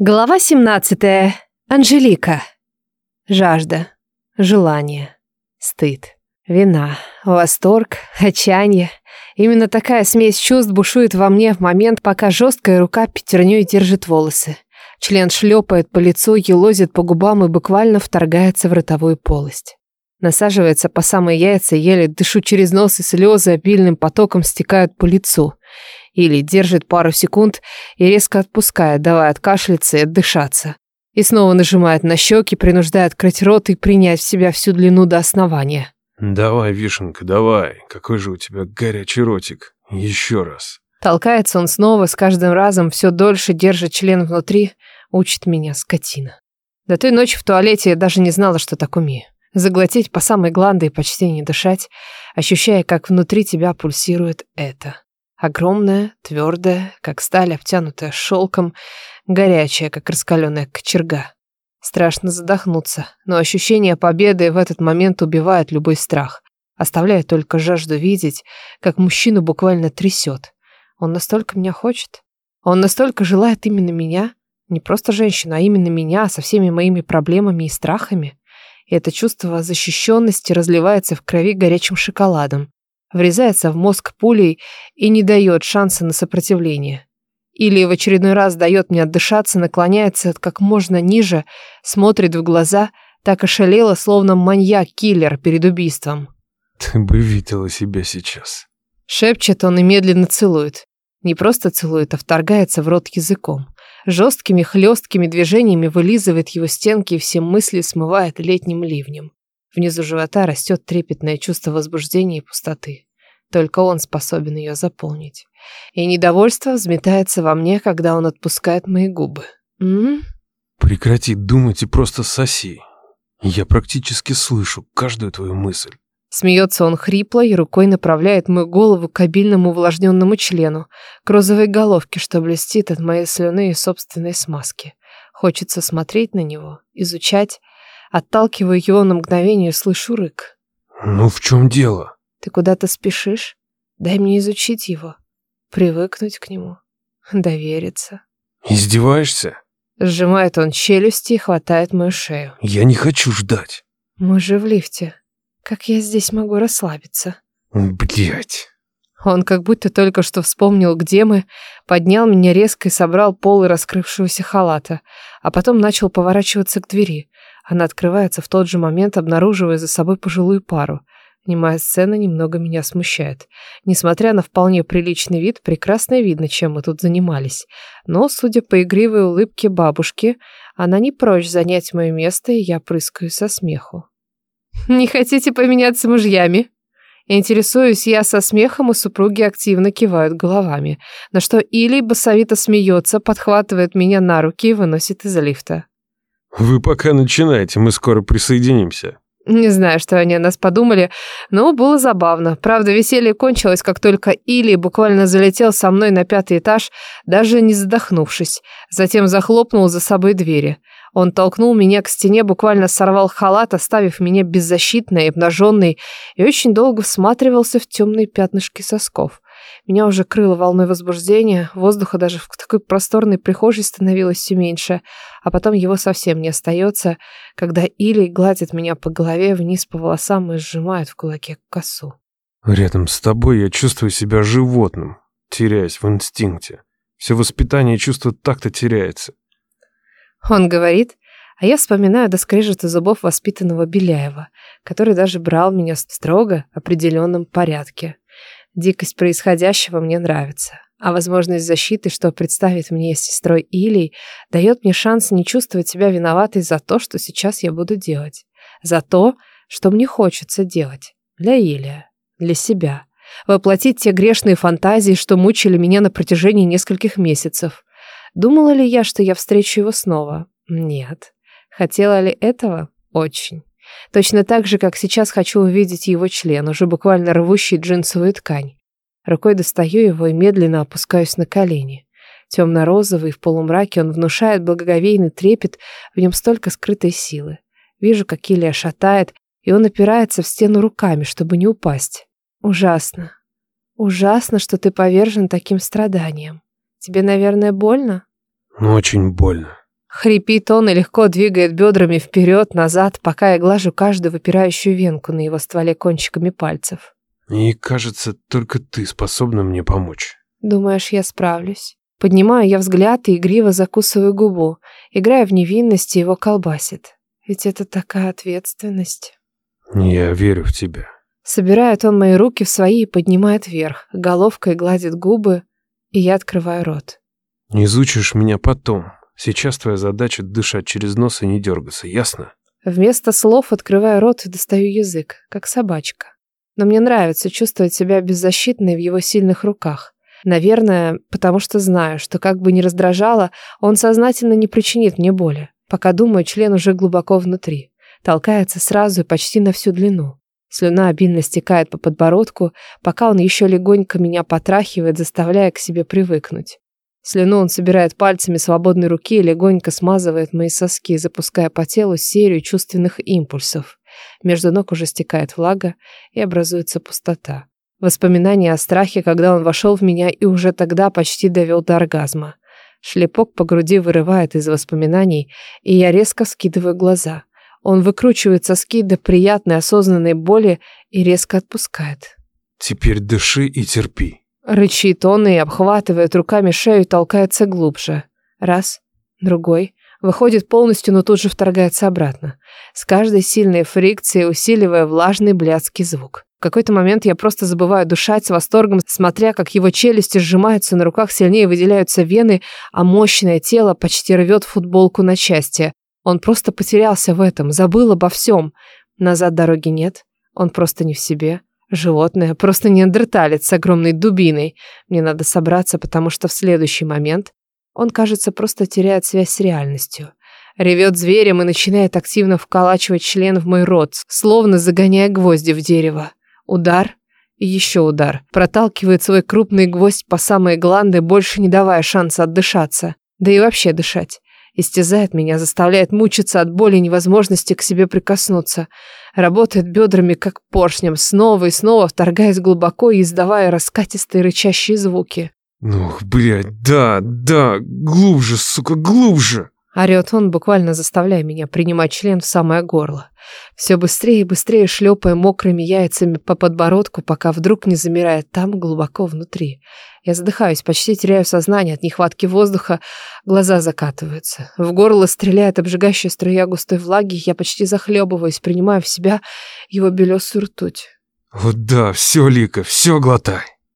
Глава 17. Анжелика. Жажда, желание, стыд, вина, восторг, отчаяние. Именно такая смесь чувств бушует во мне в момент, пока жесткая рука пятерней держит волосы. Член шлепает по лицу, елозит по губам и буквально вторгается в ротовую полость. Насаживается по самые яйца, еле дышу через нос, и слезы обильным потоком стекают по лицу. Или держит пару секунд и резко отпускает, давая откашляться и отдышаться. И снова нажимает на щеки, принуждая открыть рот и принять в себя всю длину до основания. Давай, Вишенка, давай. Какой же у тебя горячий ротик. Еще раз. Толкается он снова, с каждым разом все дольше держит член внутри, учит меня, скотина. До той ночи в туалете я даже не знала, что так умею. Заглотить по самой гланды и почти не дышать, ощущая, как внутри тебя пульсирует это. Огромная, твердая, как сталь, обтянутая шелком, горячая, как раскаленная кочерга. Страшно задохнуться, но ощущение победы в этот момент убивает любой страх, оставляя только жажду видеть, как мужчину буквально трясет. Он настолько меня хочет. Он настолько желает именно меня, не просто женщину, а именно меня со всеми моими проблемами и страхами. И это чувство защищенности разливается в крови горячим шоколадом врезается в мозг пулей и не дает шанса на сопротивление. Или в очередной раз дает мне отдышаться, наклоняется как можно ниже, смотрит в глаза, так ошалело, словно маньяк-киллер перед убийством. Ты бы видела себя сейчас. Шепчет он и медленно целует. Не просто целует, а вторгается в рот языком. Жесткими, хлесткими движениями вылизывает его стенки и все мысли смывает летним ливнем. Внизу живота растет трепетное чувство возбуждения и пустоты. Только он способен ее заполнить. И недовольство взметается во мне, когда он отпускает мои губы. М? Прекрати думать и просто соси. Я практически слышу каждую твою мысль. Смеется он хрипло и рукой направляет мою голову к обильному увлажненному члену, к розовой головке, что блестит от моей слюны и собственной смазки. Хочется смотреть на него, изучать, Отталкиваю его на мгновение, слышу рык. «Ну в чем дело?» «Ты куда-то спешишь? Дай мне изучить его. Привыкнуть к нему. Довериться». «Издеваешься?» Сжимает он челюсти и хватает мою шею. «Я не хочу ждать». «Мы же в лифте. Как я здесь могу расслабиться?» Блять. Он как будто только что вспомнил, где мы, поднял меня резко и собрал полы раскрывшегося халата, а потом начал поворачиваться к двери. Она открывается в тот же момент, обнаруживая за собой пожилую пару. Немая сцена немного меня смущает. Несмотря на вполне приличный вид, прекрасно видно, чем мы тут занимались. Но, судя по игривой улыбке бабушки, она не прочь занять мое место, и я прыскаю со смеху. «Не хотите поменяться мужьями?» Интересуюсь я со смехом, и супруги активно кивают головами, на что Или басовито смеется, подхватывает меня на руки и выносит из лифта. Вы пока начинайте, мы скоро присоединимся. Не знаю, что они о нас подумали, но было забавно. Правда, веселье кончилось, как только Или буквально залетел со мной на пятый этаж, даже не задохнувшись. Затем захлопнул за собой двери. Он толкнул меня к стене, буквально сорвал халат, оставив меня беззащитной и обнаженной, и очень долго всматривался в темные пятнышки сосков. Меня уже крыло волной возбуждения, воздуха даже в такой просторной прихожей становилось все меньше, а потом его совсем не остается, когда Или гладит меня по голове вниз по волосам и сжимает в кулаке косу. Рядом с тобой я чувствую себя животным, теряясь в инстинкте. Все воспитание и чувство так-то теряется. Он говорит, а я вспоминаю до скрежета зубов воспитанного Беляева, который даже брал меня в строго определенном порядке. Дикость происходящего мне нравится. А возможность защиты, что представит мне сестрой Илей, дает мне шанс не чувствовать себя виноватой за то, что сейчас я буду делать. За то, что мне хочется делать. Для Илия. Для себя. Воплотить те грешные фантазии, что мучили меня на протяжении нескольких месяцев. Думала ли я, что я встречу его снова? Нет. Хотела ли этого? Очень. Точно так же, как сейчас хочу увидеть его член, уже буквально рвущий джинсовую ткань. Рукой достаю его и медленно опускаюсь на колени. Темно-розовый, в полумраке он внушает благоговейный трепет, в нем столько скрытой силы. Вижу, как Илья шатает, и он опирается в стену руками, чтобы не упасть. Ужасно. Ужасно, что ты повержен таким страданиям. Тебе, наверное, больно? Ну, очень больно. Хрипит он и легко двигает бедрами вперед-назад, пока я глажу каждую выпирающую венку на его стволе кончиками пальцев. И кажется, только ты способна мне помочь. Думаешь, я справлюсь? Поднимаю я взгляд и игриво закусываю губу. Играя в невинность, его колбасит. Ведь это такая ответственность. Я верю в тебя. Собирает он мои руки в свои и поднимает вверх. Головкой гладит губы, и я открываю рот. Изучишь меня потом. Сейчас твоя задача дышать через нос и не дергаться, ясно? Вместо слов открываю рот и достаю язык, как собачка. Но мне нравится чувствовать себя беззащитной в его сильных руках. Наверное, потому что знаю, что как бы ни раздражало, он сознательно не причинит мне боли. Пока думаю, член уже глубоко внутри. Толкается сразу и почти на всю длину. Слюна обильно стекает по подбородку, пока он еще легонько меня потрахивает, заставляя к себе привыкнуть. Слюну он собирает пальцами свободной руки и легонько смазывает мои соски, запуская по телу серию чувственных импульсов. Между ног уже стекает влага и образуется пустота. Воспоминания о страхе, когда он вошел в меня и уже тогда почти довел до оргазма. Шлепок по груди вырывает из воспоминаний, и я резко скидываю глаза. Он выкручивает соски до приятной осознанной боли и резко отпускает. «Теперь дыши и терпи», Рычит он и обхватывает руками шею толкается глубже. Раз, другой. Выходит полностью, но тут же вторгается обратно. С каждой сильной фрикцией усиливая влажный блядский звук. В какой-то момент я просто забываю дышать с восторгом, смотря как его челюсти сжимаются, на руках сильнее выделяются вены, а мощное тело почти рвет футболку на части. Он просто потерялся в этом, забыл обо всем. Назад дороги нет, он просто не в себе. Животное, просто неандерталец с огромной дубиной. Мне надо собраться, потому что в следующий момент он, кажется, просто теряет связь с реальностью. Ревет зверем и начинает активно вколачивать член в мой рот, словно загоняя гвозди в дерево. Удар и еще удар. Проталкивает свой крупный гвоздь по самой гланды, больше не давая шанса отдышаться. Да и вообще дышать. Истязает меня, заставляет мучиться от боли и невозможности к себе прикоснуться. Работает бедрами, как поршнем, снова и снова вторгаясь глубоко и издавая раскатистые рычащие звуки. «Ух, блядь, да, да, глубже, сука, глубже!» Орет он, буквально заставляя меня принимать член в самое горло. Все быстрее и быстрее шлепая мокрыми яйцами по подбородку, пока вдруг не замирает там, глубоко внутри. Я задыхаюсь, почти теряю сознание от нехватки воздуха, глаза закатываются. В горло стреляет обжигающая струя густой влаги, я почти захлебываюсь, принимая в себя его белесую ртуть. «Вот да, все, Лика, все глотай!»